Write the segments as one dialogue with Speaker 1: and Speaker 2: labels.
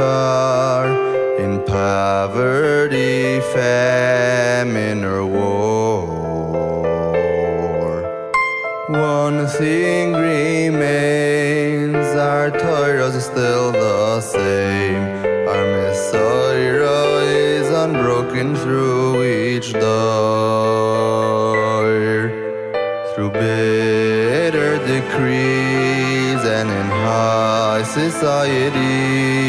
Speaker 1: far, in poverty, famine, or war. One thing remains, our Torah is still the same. Our Mesorah is unbroken through each door. Through bitter decrees and in high society,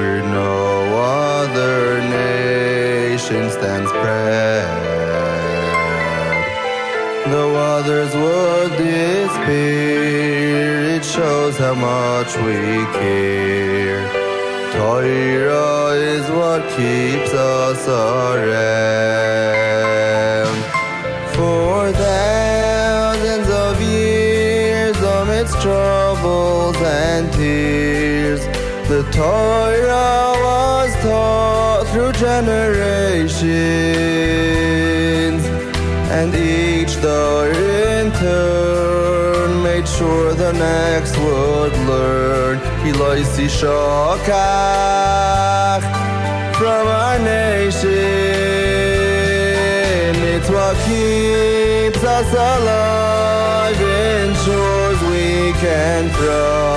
Speaker 1: where no other nation stands proud. Though others would despair, it shows how much we care. Torah is what keeps us around. For the Torah was taught through generations, and each door in turn made sure the next would learn. Kiloisi Shokach from our nation. It's what keeps us alive, ensures we can thrive,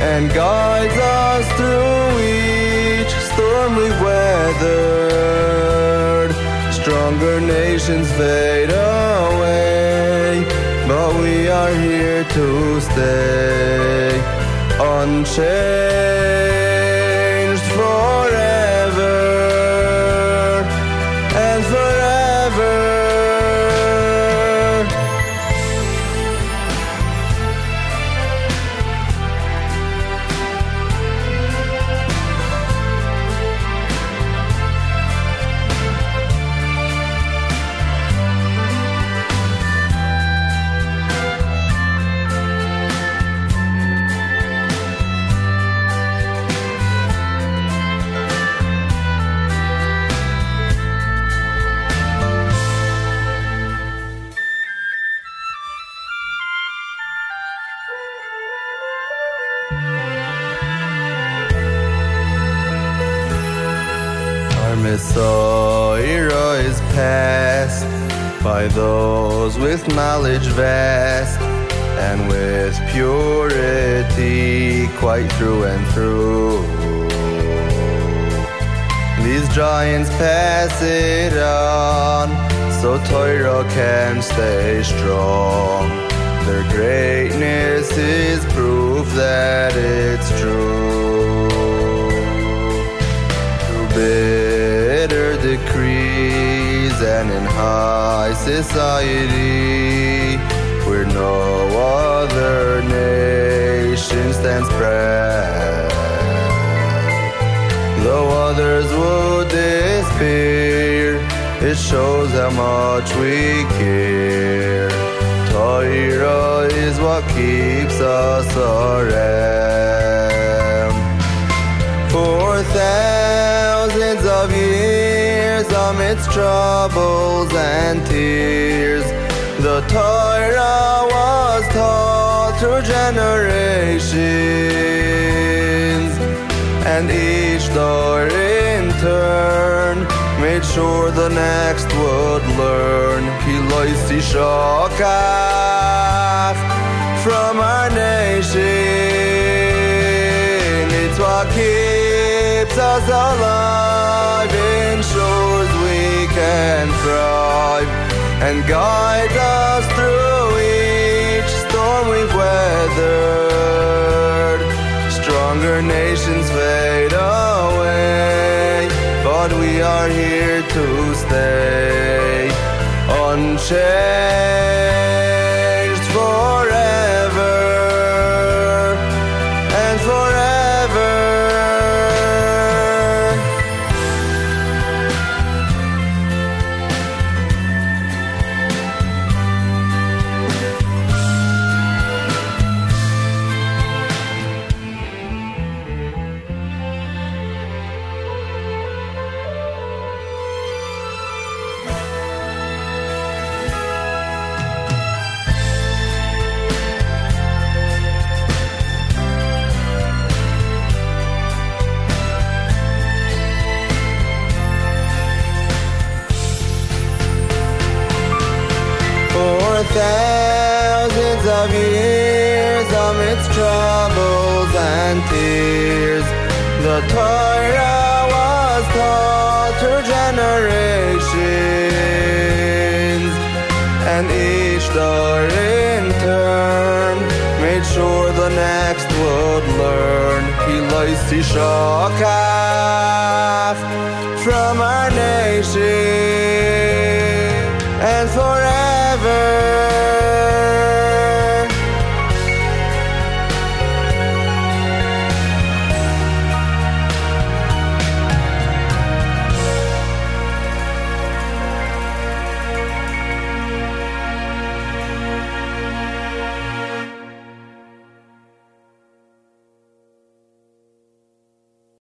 Speaker 1: and guides us through each storm we've weathered. Stronger nations fade away, but we are here to stay unchanged Mesorah is passed by those with knowledge vast and with purity quite through and through. These giants pass it on so Torah can stay strong. Their greatness is proof that it's true and in high society where no other nation stands proud. Though others would despair, it shows how much we care. Torah is what keeps us around. For of years, amidst troubles and tears, the Torah was taught through generations, and each door in turn made sure the next would learn. Kiloisi Shokach from our nation. It's what keeps us alive, and guides us through each storm we've weathered. Stronger nations fade away, but we are here to stay unchanged The Torah was taught to generations, and each door in turn made sure the next would learn. He lies he shook from our nation, and for